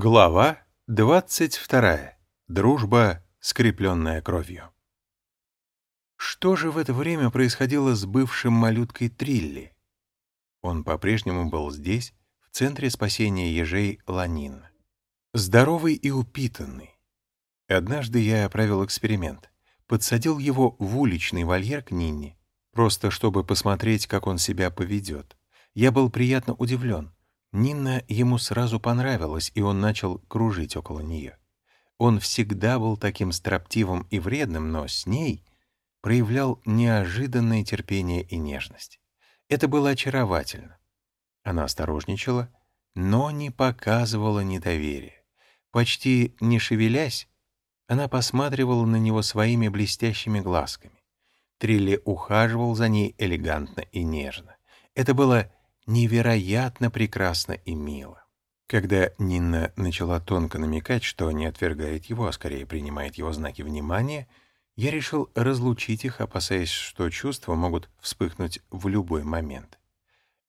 Глава 22. Дружба, скрепленная кровью. Что же в это время происходило с бывшим малюткой Трилли? Он по-прежнему был здесь, в центре спасения ежей Ланин. Здоровый и упитанный. Однажды я провел эксперимент. Подсадил его в уличный вольер к Нинне, просто чтобы посмотреть, как он себя поведет. Я был приятно удивлен. Нина ему сразу понравилась, и он начал кружить около нее. Он всегда был таким строптивым и вредным, но с ней проявлял неожиданное терпение и нежность. Это было очаровательно. Она осторожничала, но не показывала недоверия. Почти не шевелясь, она посматривала на него своими блестящими глазками. Трилли ухаживал за ней элегантно и нежно. Это было невероятно прекрасно и мило. Когда Нина начала тонко намекать, что не отвергает его, а скорее принимает его знаки внимания, я решил разлучить их, опасаясь, что чувства могут вспыхнуть в любой момент.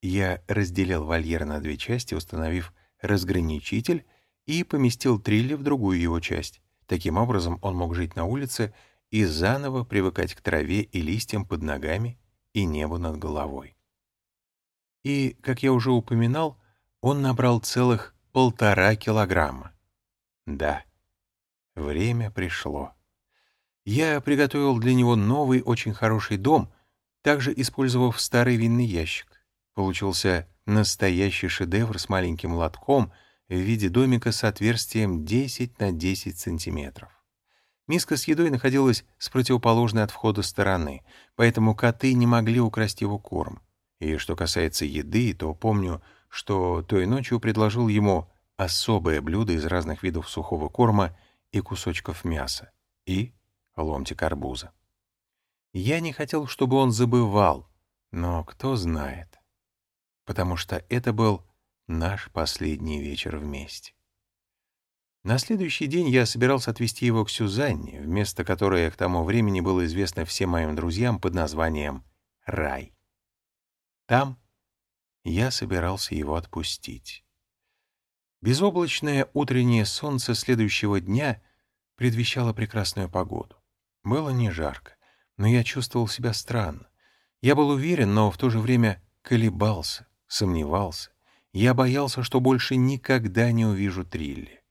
Я разделил вольер на две части, установив разграничитель, и поместил Трилли в другую его часть. Таким образом, он мог жить на улице и заново привыкать к траве и листьям под ногами и небу над головой. И, как я уже упоминал, он набрал целых полтора килограмма. Да, время пришло. Я приготовил для него новый, очень хороший дом, также использовав старый винный ящик. Получился настоящий шедевр с маленьким лотком в виде домика с отверстием 10 на 10 сантиметров. Миска с едой находилась с противоположной от входа стороны, поэтому коты не могли украсть его корм. И что касается еды, то помню, что той ночью предложил ему особое блюдо из разных видов сухого корма и кусочков мяса, и ломтик арбуза. Я не хотел, чтобы он забывал, но кто знает, потому что это был наш последний вечер вместе. На следующий день я собирался отвезти его к Сюзанне, место которое к тому времени было известно всем моим друзьям под названием «Рай». Там я собирался его отпустить. Безоблачное утреннее солнце следующего дня предвещало прекрасную погоду. Было не жарко, но я чувствовал себя странно. Я был уверен, но в то же время колебался, сомневался. Я боялся, что больше никогда не увижу Трилли.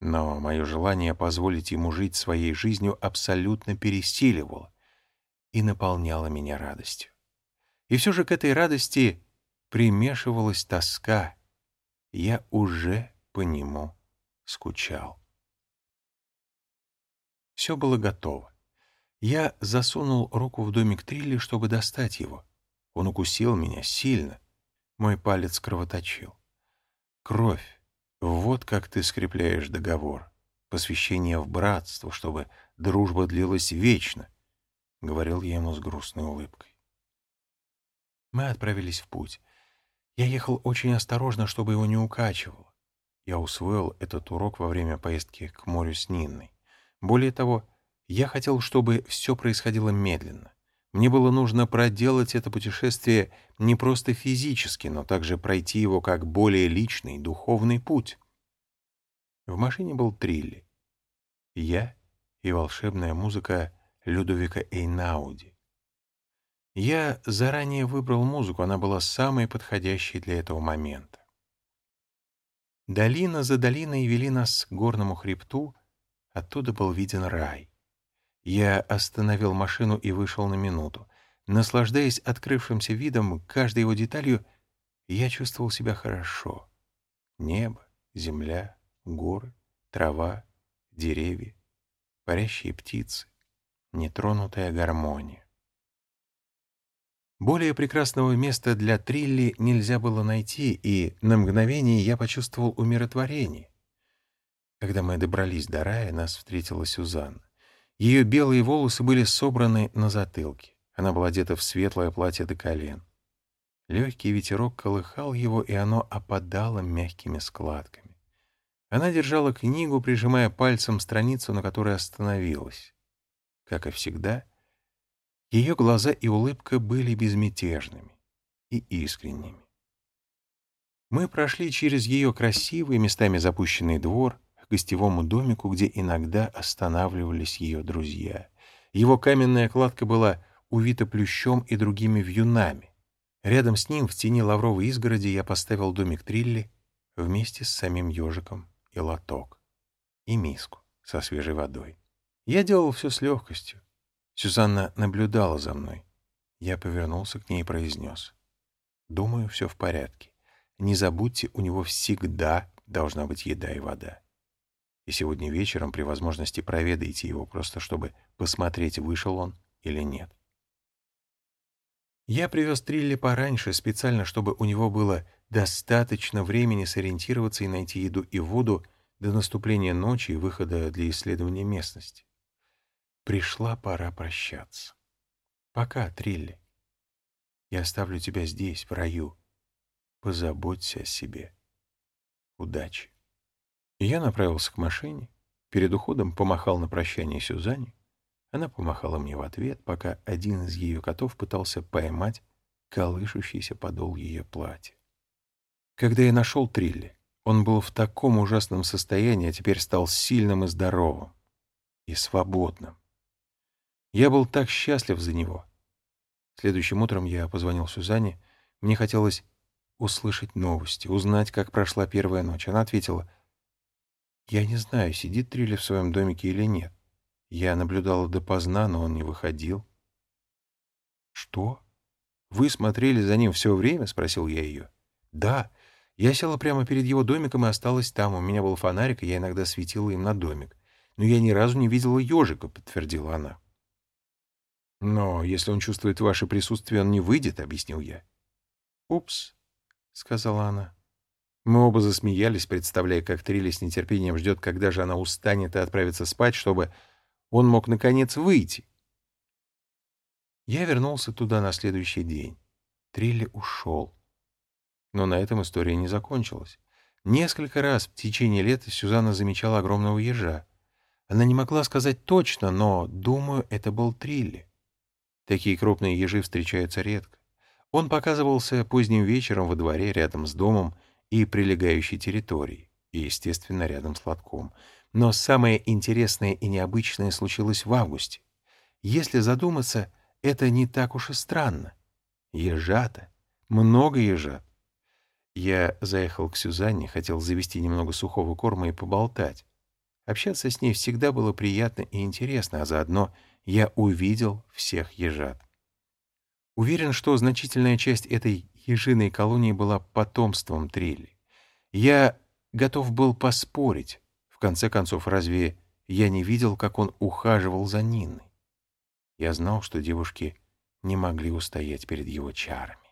Но мое желание позволить ему жить своей жизнью абсолютно пересиливало и наполняло меня радостью. И все же к этой радости примешивалась тоска. Я уже по нему скучал. Все было готово. Я засунул руку в домик Трилли, чтобы достать его. Он укусил меня сильно. Мой палец кровоточил. Кровь. Вот как ты скрепляешь договор. Посвящение в братство, чтобы дружба длилась вечно, — говорил я ему с грустной улыбкой. Мы отправились в путь. Я ехал очень осторожно, чтобы его не укачивало. Я усвоил этот урок во время поездки к морю с Нинной. Более того, я хотел, чтобы все происходило медленно. Мне было нужно проделать это путешествие не просто физически, но также пройти его как более личный, духовный путь. В машине был Трилли. Я и волшебная музыка Людовика Эйнауди. Я заранее выбрал музыку, она была самой подходящей для этого момента. Долина за долиной вели нас к горному хребту, оттуда был виден рай. Я остановил машину и вышел на минуту. Наслаждаясь открывшимся видом, каждой его деталью, я чувствовал себя хорошо. Небо, земля, горы, трава, деревья, парящие птицы, нетронутая гармония. Более прекрасного места для Трилли нельзя было найти, и на мгновение я почувствовал умиротворение. Когда мы добрались до рая, нас встретила Сюзанна. Ее белые волосы были собраны на затылке. Она была одета в светлое платье до колен. Легкий ветерок колыхал его, и оно опадало мягкими складками. Она держала книгу, прижимая пальцем страницу, на которой остановилась. Как и всегда, ее глаза и улыбка были безмятежными и искренними. Мы прошли через ее красивый, местами запущенный двор к гостевому домику, где иногда останавливались ее друзья. Его каменная кладка была увита плющом и другими вьюнами. Рядом с ним, в тени лавровой изгороди, я поставил домик Трилли вместе с самим ежиком и лоток, и миску со свежей водой. Я делал все с легкостью. Сюзанна наблюдала за мной. Я повернулся к ней и произнес. «Думаю, все в порядке. Не забудьте, у него всегда должна быть еда и вода. И сегодня вечером при возможности проведайте его, просто чтобы посмотреть, вышел он или нет». Я привез Трилли пораньше, специально, чтобы у него было достаточно времени сориентироваться и найти еду и воду до наступления ночи и выхода для исследования местности. Пришла пора прощаться. Пока, Трилли. Я оставлю тебя здесь, в раю. Позаботься о себе. Удачи. Я направился к машине. Перед уходом помахал на прощание Сюзанне. Она помахала мне в ответ, пока один из ее котов пытался поймать колышущийся подол ее платья. Когда я нашел Трилли, он был в таком ужасном состоянии, а теперь стал сильным и здоровым. И свободным. Я был так счастлив за него. Следующим утром я позвонил Сюзанне. Мне хотелось услышать новости, узнать, как прошла первая ночь. Она ответила, «Я не знаю, сидит Трилли в своем домике или нет. Я наблюдала допоздна, но он не выходил». «Что? Вы смотрели за ним все время?» — спросил я ее. «Да. Я села прямо перед его домиком и осталась там. У меня был фонарик, и я иногда светила им на домик. Но я ни разу не видела ежика», — подтвердила она. «Но если он чувствует ваше присутствие, он не выйдет», — объяснил я. «Упс», — сказала она. Мы оба засмеялись, представляя, как Трилли с нетерпением ждет, когда же она устанет и отправится спать, чтобы он мог, наконец, выйти. Я вернулся туда на следующий день. Трилли ушел. Но на этом история не закончилась. Несколько раз в течение лета Сюзанна замечала огромного ежа. Она не могла сказать точно, но, думаю, это был Трилли. Такие крупные ежи встречаются редко. Он показывался поздним вечером во дворе рядом с домом и прилегающей территорией, и, естественно, рядом с лотком. Но самое интересное и необычное случилось в августе. Если задуматься, это не так уж и странно. Ежата. Много ежат. Я заехал к Сюзанне, хотел завести немного сухого корма и поболтать. Общаться с ней всегда было приятно и интересно, а заодно я увидел всех ежат. Уверен, что значительная часть этой ежиной колонии была потомством Трилли. Я готов был поспорить. В конце концов, разве я не видел, как он ухаживал за Ниной? Я знал, что девушки не могли устоять перед его чарами.